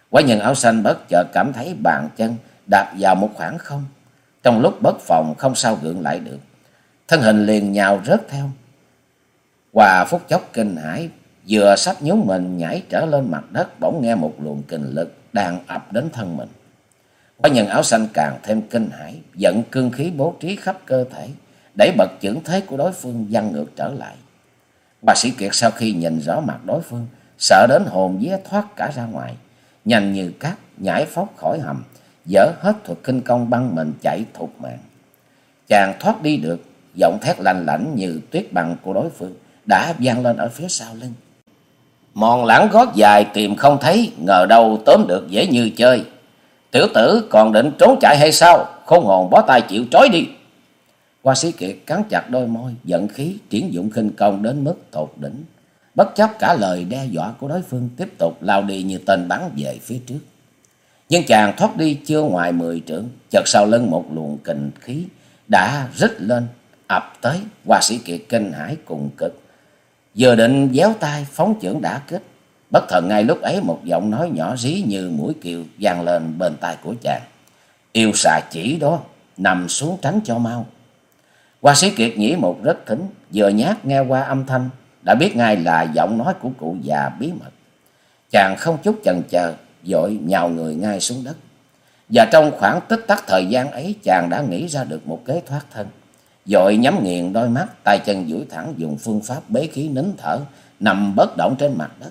Quái nhân áo xanh bất chợt cảm thấy bàn chân đạp vào một khoảng không. Trong lúc bất phòng không sao gượng lại được, thân hình liền nhào rớt theo. Hòa phút chốc kinh hãi vừa sắp nhún mình nhảy trở lên mặt đất bỗng nghe một luồng kình lực đang ập đến thân mình. Quá nhân áo xanh càng thêm kinh hãi, giận cương khí bố trí khắp cơ thể, đẩy bật chưởng thế của đối phương văng ngược trở lại. Bà sĩ Kiệt sau khi nhìn rõ mặt đối phương, sợ đến hồn vía thoát cả ra ngoài, nhanh như cát nhảy phóc khỏi hầm, dở hết thuật kinh công băng mình chạy thục mạng. Chàng thoát đi được, giọng thét lạnh lảnh như tuyết băng của đối phương đã vang lên ở phía sau lưng. Mòn lãng gót dài tìm không thấy, ngờ đâu tóm được dễ như chơi. Tiểu tử còn định trốn chạy hay sao? khôn hồn bó tay chịu trói đi. Hoa sĩ kiệt cắn chặt đôi môi, giận khí, triển dụng khinh công đến mức tột đỉnh. Bất chấp cả lời đe dọa của đối phương tiếp tục lao đi như tên bắn về phía trước. Nhưng chàng thoát đi chưa ngoài mười trượng, chợt sau lưng một luồng kình khí đã rít lên, ập tới, hoa sĩ kiệt kinh hãi cùng cực. Vừa định déo tay phóng chưởng đã kích, bất thần ngay lúc ấy một giọng nói nhỏ rí như mũi kiều vang lên bên tai của chàng. Yêu xà chỉ đó, nằm xuống tránh cho mau. Hoa sĩ kiệt nhĩ một rất thính, vừa nhát nghe qua âm thanh, đã biết ngay là giọng nói của cụ già bí mật. Chàng không chút chần chờ, dội nhào người ngay xuống đất. Và trong khoảng tích tắc thời gian ấy chàng đã nghĩ ra được một kế thoát thân. Dội nhắm nghiền đôi mắt, tay chân duỗi thẳng dùng phương pháp bế khí nín thở, nằm bất động trên mặt đất.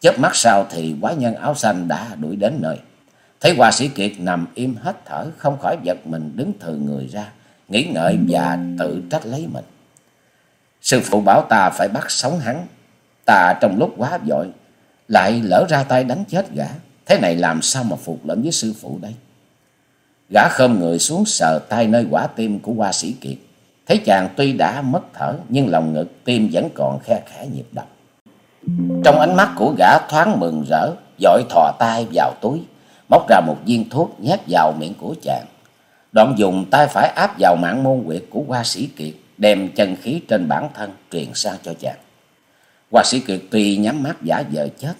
Chớp mắt sau thì quái nhân áo xanh đã đuổi đến nơi. Thấy hòa sĩ kiệt nằm im hết thở, không khỏi giật mình đứng thừ người ra, nghĩ ngợi và tự trách lấy mình. Sư phụ bảo ta phải bắt sống hắn, ta trong lúc quá vội, lại lỡ ra tay đánh chết gã. Thế này làm sao mà phục lệnh với sư phụ đây? Gã khom người xuống sờ tay nơi quả tim của hoa sĩ kiệt. Thấy chàng tuy đã mất thở nhưng lòng ngực tim vẫn còn khe khẽ nhịp đập. Trong ánh mắt của gã thoáng mừng rỡ, dội thò tay vào túi, móc ra một viên thuốc nhét vào miệng của chàng. Đoạn dùng tay phải áp vào mạng môn quyệt của hoa sĩ kiệt, đem chân khí trên bản thân truyền sang cho chàng. Hoa sĩ kiệt tuy nhắm mắt giả vờ chết,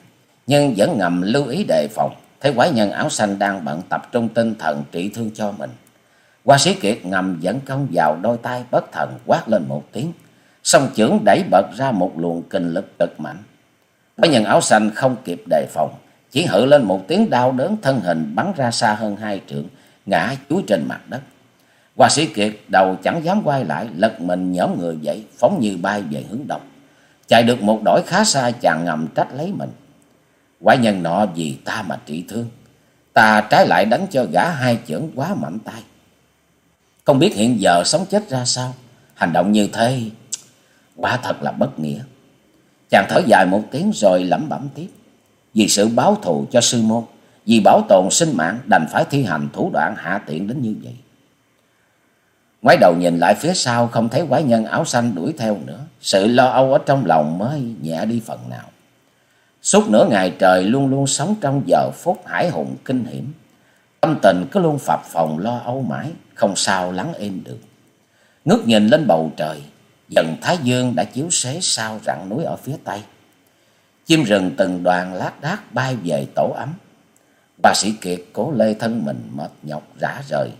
nhưng vẫn ngầm lưu ý đề phòng, thấy quái nhân áo xanh đang bận tập trung tinh thần trị thương cho mình. Hoa sĩ kiệt ngầm dẫn công vào đôi tay bất thần quát lên một tiếng, song chưởng đẩy bật ra một luồng kinh lực cực mạnh. Quái nhân áo xanh không kịp đề phòng, chỉ hự lên một tiếng đau đớn thân hình bắn ra xa hơn hai trượng, ngã chúi trên mặt đất. Hoa sĩ kiệt đầu chẳng dám quay lại, lật mình nhóm người dậy, phóng như bay về hướng đông. Chạy được một đổi khá xa, chàng ngầm trách lấy mình. Quả nhân nọ vì ta mà trị thương. Ta trái lại đánh cho gã hai chưởng quá mạnh tay. Không biết hiện giờ sống chết ra sao. Hành động như thế, quả thật là bất nghĩa. Chàng thở dài một tiếng rồi lẩm bẩm tiếp. Vì sự báo thù cho sư môn. Vì bảo tồn sinh mạng, đành phải thi hành thủ đoạn hạ tiện đến như vậy. Ngoái đầu nhìn lại phía sau không thấy quái nhân áo xanh đuổi theo nữa. Sự lo âu ở trong lòng mới nhẹ đi phần nào. Suốt nửa ngày trời luôn luôn sống trong giờ phút hải hùng kinh hiểm. Tâm tình cứ luôn phập phồng lo âu mãi, không sao lắng êm được. Ngước nhìn lên bầu trời, dần Thái Dương đã chiếu xế sau rặng núi ở phía tây. Chim rừng từng đoàn lác đác bay về tổ ấm. Bà sĩ Kiệt cố lê thân mình mệt nhọc rã rời,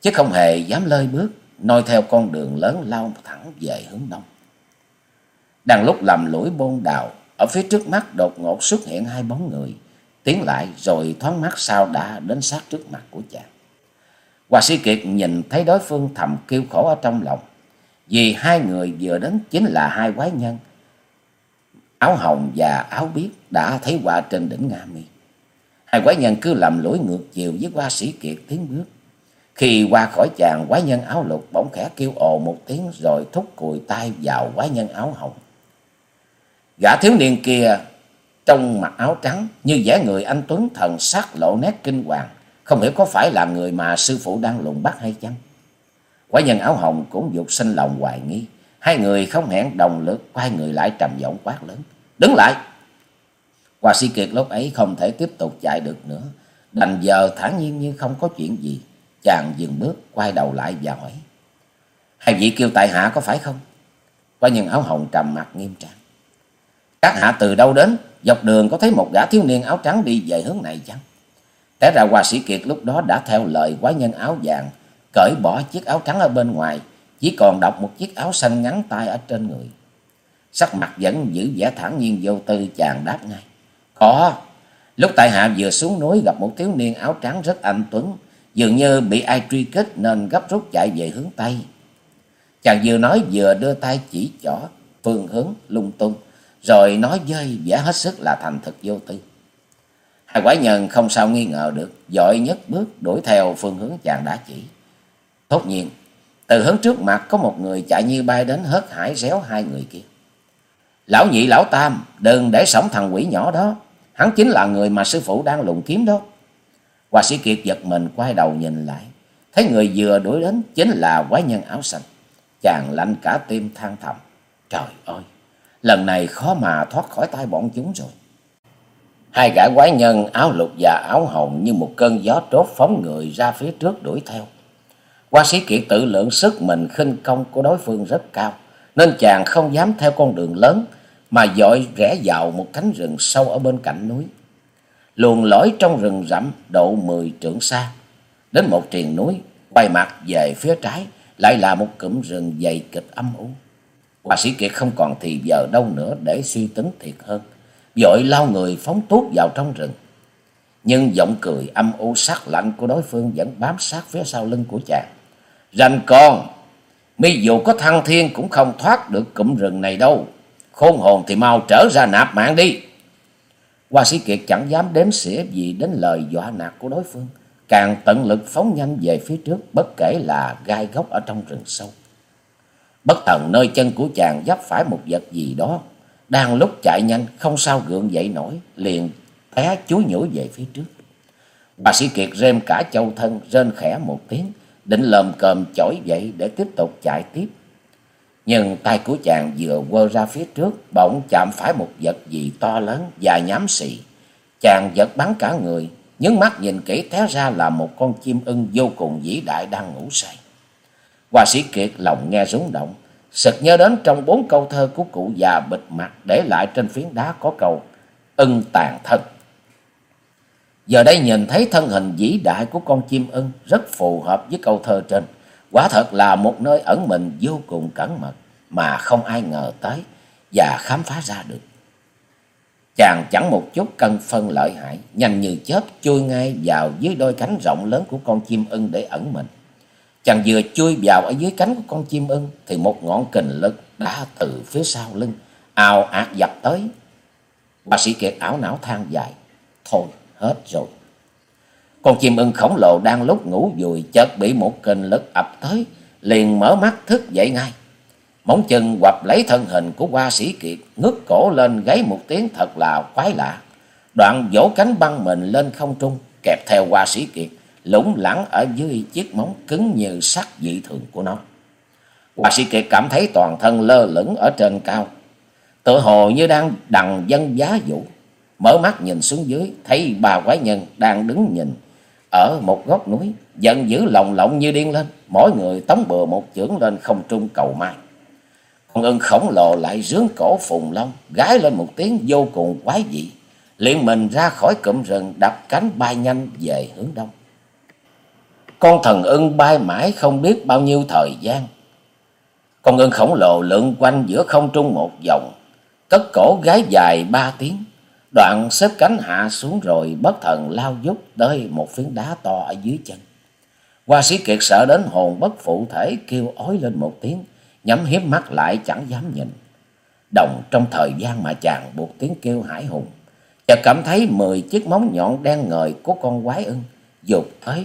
chứ không hề dám lơi bước, noi theo con đường lớn lao thẳng về hướng đông. Đang lúc lầm lũi bôn đào, ở phía trước mắt đột ngột xuất hiện hai bóng người, tiến lại rồi thoáng mắt sau đã đến sát trước mặt của chàng. Hoa sĩ Kiệt nhìn thấy đối phương thầm kêu khổ ở trong lòng, vì hai người vừa đến chính là hai quái nhân, áo hồng và áo biếc đã thấy hoa trên đỉnh Nga Mi. Hai quái nhân cứ lầm lũi ngược chiều với hoa sĩ Kiệt tiến bước. Khi qua khỏi chàng, quái nhân áo lục bỗng khẽ kêu ồ một tiếng rồi thúc cùi tay vào quái nhân áo hồng. Gã thiếu niên kia trong mặc áo trắng như vẻ người anh Tuấn thần sắc lộ nét kinh hoàng. Không hiểu có phải là người mà sư phụ đang lùng bắt hay chăng? quái nhân áo hồng cũng dục sinh lòng hoài nghi. Hai người không hẹn đồng lực quay người lại trầm giọng quát lớn. Đứng lại! Hoa sĩ kiệt lúc ấy không thể tiếp tục chạy được nữa. Đành giờ thản nhiên như không có chuyện gì. Chàng dừng bước quay đầu lại và hỏi. Hai vị kêu tại hạ có phải không? Qua nhân áo hồng trầm mặt nghiêm trang. Các hạ từ đâu đến? Dọc đường có thấy một gã thiếu niên áo trắng đi về hướng này chăng? Té ra Hoa Sĩ Kiệt lúc đó đã theo lời quái nhân áo vàng, cởi bỏ chiếc áo trắng ở bên ngoài, chỉ còn đọc một chiếc áo xanh ngắn tay ở trên người. Sắc mặt vẫn giữ vẻ thản nhiên vô tư chàng đáp ngay. Có, lúc tại hạ vừa xuống núi gặp một thiếu niên áo trắng rất anh tuấn, dường như bị ai truy kích nên gấp rút chạy về hướng Tây. Chàng vừa nói vừa đưa tay chỉ chỏ phương hướng lung tung, rồi nói dơi vẻ hết sức là thành thực vô tư. Hai quái nhân không sao nghi ngờ được, dội nhất bước đuổi theo phương hướng chàng đã chỉ. Thốt nhiên, từ hướng trước mặt có một người chạy như bay đến hớt hải réo hai người kia. Lão nhị lão tam, đừng để sống thằng quỷ nhỏ đó. Hắn chính là người mà sư phụ đang lùng kiếm đó. Hoa sĩ Kiệt giật mình quay đầu nhìn lại. Thấy người vừa đuổi đến chính là quái nhân áo xanh. Chàng lạnh cả tim than thầm. Trời ơi, lần này khó mà thoát khỏi tay bọn chúng rồi. Hai gã quái nhân áo lục và áo hồng như một cơn gió trốt phóng người ra phía trước đuổi theo. Hoa sĩ Kiệt tự lượng sức mình khinh công của đối phương rất cao, nên chàng không dám theo con đường lớn mà dội rẽ vào một cánh rừng sâu ở bên cạnh núi. Luồn lỏi trong rừng rậm độ mười trượng xa, đến một triền núi, quay mặt về phía trái, lại là một cụm rừng dày kịch âm u. hòa sĩ Kiệt không còn thì giờ đâu nữa để suy tính thiệt hơn, dội lao người phóng tuốt vào trong rừng. Nhưng giọng cười âm u sắc lạnh của đối phương vẫn bám sát phía sau lưng của chàng. Rành con, mi dù có thăng thiên cũng không thoát được cụm rừng này đâu. Khôn hồn thì mau trở ra nạp mạng đi. Hoa sĩ Kiệt chẳng dám đếm xỉa gì đến lời dọa nạt của đối phương. Càng tận lực phóng nhanh về phía trước, bất kể là gai góc ở trong rừng sâu. Bất thần nơi chân của chàng dắp phải một vật gì đó. Đang lúc chạy nhanh, không sao gượng dậy nổi, liền té chúi nhủi về phía trước. Hoa sĩ Kiệt rêm cả châu thân, rên khẽ một tiếng, định lồm cồm chổi dậy để tiếp tục chạy tiếp. Nhưng tay của chàng vừa quơ ra phía trước, bỗng chạm phải một vật gì to lớn và nhám xị. Chàng giật bắn cả người, những mắt nhìn kỹ té ra là một con chim ưng vô cùng vĩ đại đang ngủ say. Hoa sĩ Kiệt lòng nghe rúng động, sực nhớ đến trong bốn câu thơ của cụ già bịt mặt để lại trên phiến đá có câu ưng tàn thân. Giờ đây nhìn thấy thân hình vĩ đại của con chim ưng rất phù hợp với câu thơ trên. Quả thật là một nơi ẩn mình vô cùng cẩn mật mà không ai ngờ tới và khám phá ra được. Chàng chẳng một chút cân phân lợi hại, nhanh như chớp chui ngay vào dưới đôi cánh rộng lớn của con chim ưng để ẩn mình. Chàng vừa chui vào ở dưới cánh của con chim ưng thì một ngọn kình lực đã từ phía sau lưng ào ạt dập tới. Bác sĩ Kiệt ảo não than dài. Thôi, hết rồi. Con chim ưng khổng lồ đang lúc ngủ vùi chợt bị một kình lực ập tới, liền mở mắt thức dậy ngay. Móng chân quặp lấy thân hình của hoa sĩ kiệt, ngước cổ lên gáy một tiếng thật là quái lạ. Đoạn vỗ cánh băng mình lên không trung, kẹp theo hoa sĩ kiệt, lủng lẳng ở dưới chiếc móng cứng như sắt dị thường của nó. Hoa sĩ kiệt cảm thấy toàn thân lơ lửng ở trên cao, tự hồ như đang đằng dân giá vũ. Mở mắt nhìn xuống dưới, thấy bà quái nhân đang đứng nhìn ở một góc núi, giận dữ lồng lộng như điên lên, mỗi người tống bừa một chưởng lên không trung cầu mai. Con ưng khổng lồ lại rướng cổ phùng long, gái lên một tiếng vô cùng quái dị, liền mình ra khỏi cụm rừng đập cánh bay nhanh về hướng đông. Con thần ưng bay mãi không biết bao nhiêu thời gian. Con ưng khổng lồ lượn quanh giữa không trung một vòng, cất cổ gái dài ba tiếng, Đoạn xếp cánh hạ xuống rồi bất thần lao dút tới một phiến đá to ở dưới chân. Hoa sĩ kiệt sợ đến hồn bất phụ thể kêu ói lên một tiếng, nhắm hiếp mắt lại chẳng dám nhìn. Đồng trong thời gian mà chàng buộc tiếng kêu hải hùng, chợt cảm thấy mười chiếc móng nhọn đen ngời của con quái ưng dục tới,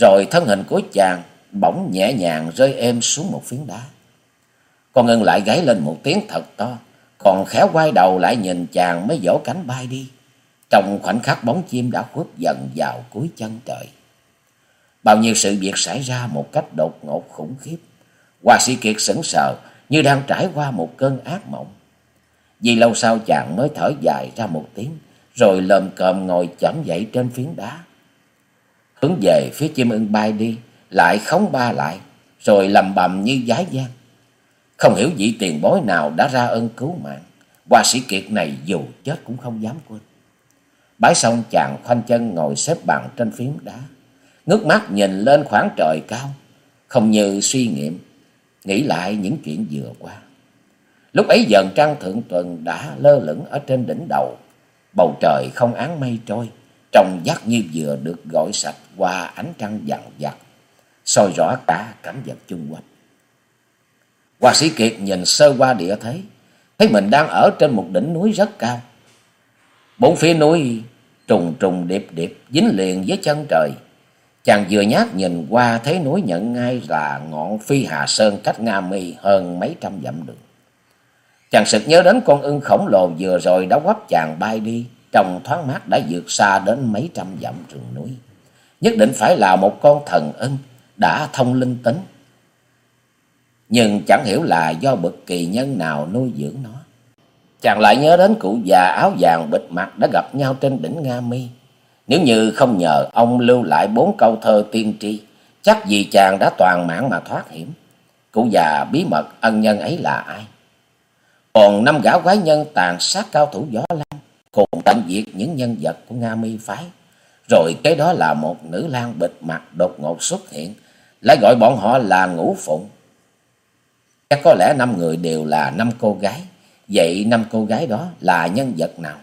rồi thân hình của chàng bỗng nhẹ nhàng rơi êm xuống một phiến đá. Con ưng lại gáy lên một tiếng thật to, còn khéo quay đầu lại nhìn chàng mới vỗ cánh bay đi. Trong khoảnh khắc bóng chim đã khuất dần vào cuối chân trời. Bao nhiêu sự việc xảy ra một cách đột ngột khủng khiếp. Hoa sĩ Kiệt sững sờ như đang trải qua một cơn ác mộng. Vì lâu sau chàng mới thở dài ra một tiếng, rồi lồm cồm ngồi chậm dậy trên phiến đá. Hướng về phía chim ưng bay đi, lại khống ba lại, rồi lầm bầm như giái gian không hiểu vị tiền bối nào đã ra ơn cứu mạng. Hoa sĩ kiệt này dù chết cũng không dám quên. Bái xong chàng khoanh chân ngồi xếp bằng trên phiến đá. Ngước mắt nhìn lên khoảng trời cao. Không như suy nghiệm. Nghĩ lại những chuyện vừa qua. Lúc ấy dần trăng thượng tuần đã lơ lửng ở trên đỉnh đầu. Bầu trời không án mây trôi. Trông vắt như vừa được gọi sạch qua ánh trăng dằn dặt. soi rõ cả cảnh vật chung quanh. Hoa sĩ Kiệt nhìn sơ qua địa thế, thấy mình đang ở trên một đỉnh núi rất cao. Bốn phía núi trùng trùng điệp điệp dính liền với chân trời. Chàng vừa nhát nhìn qua thấy núi nhận ngay là ngọn Phi Hà Sơn cách Nga Mi hơn mấy trăm dặm đường. Chàng sực nhớ đến con ưng khổng lồ vừa rồi đã quắp chàng bay đi, trong thoáng mát đã vượt xa đến mấy trăm dặm rừng núi. Nhất định phải là một con thần ưng đã thông linh tính. Nhưng chẳng hiểu là do bậc kỳ nhân nào nuôi dưỡng nó. Chàng lại nhớ đến cụ già áo vàng bịt mặt đã gặp nhau trên đỉnh Nga Mi. Nếu như không nhờ ông lưu lại bốn câu thơ tiên tri, chắc gì chàng đã toàn mạng mà thoát hiểm. Cụ già bí mật ân nhân ấy là ai? Còn năm gã quái nhân tàn sát cao thủ gió lan, cùng tận diệt những nhân vật của Nga Mi phái. Rồi cái đó là một nữ lang bịt mặt đột ngột xuất hiện, lại gọi bọn họ là ngũ phụng. Chắc có lẽ năm người đều là năm cô gái. Vậy năm cô gái đó là nhân vật nào?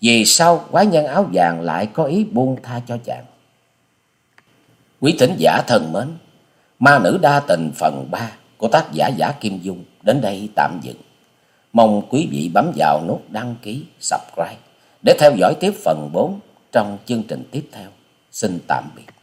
Vì sao quái nhân áo vàng lại có ý buông tha cho chàng? Quý thính giả thân mến, ma nữ đa tình phần 3 của tác giả Giả Kim Dung đến đây tạm dừng. Mong quý vị bấm vào nút đăng ký, subscribe để theo dõi tiếp phần 4 trong chương trình tiếp theo. Xin tạm biệt.